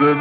the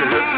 Yeah.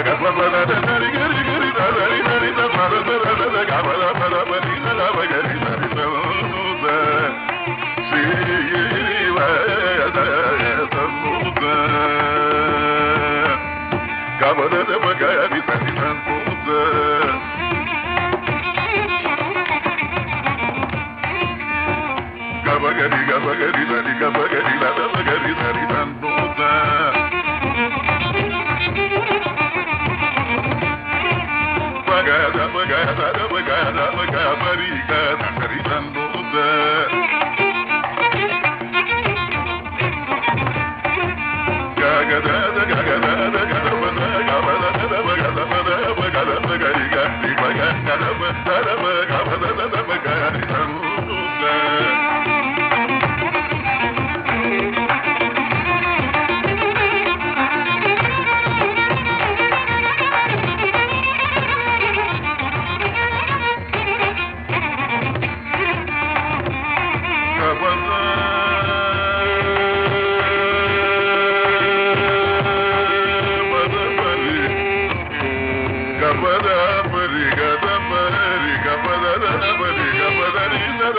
Gabagari, gabagari, gabagari, gabagari, gabagari,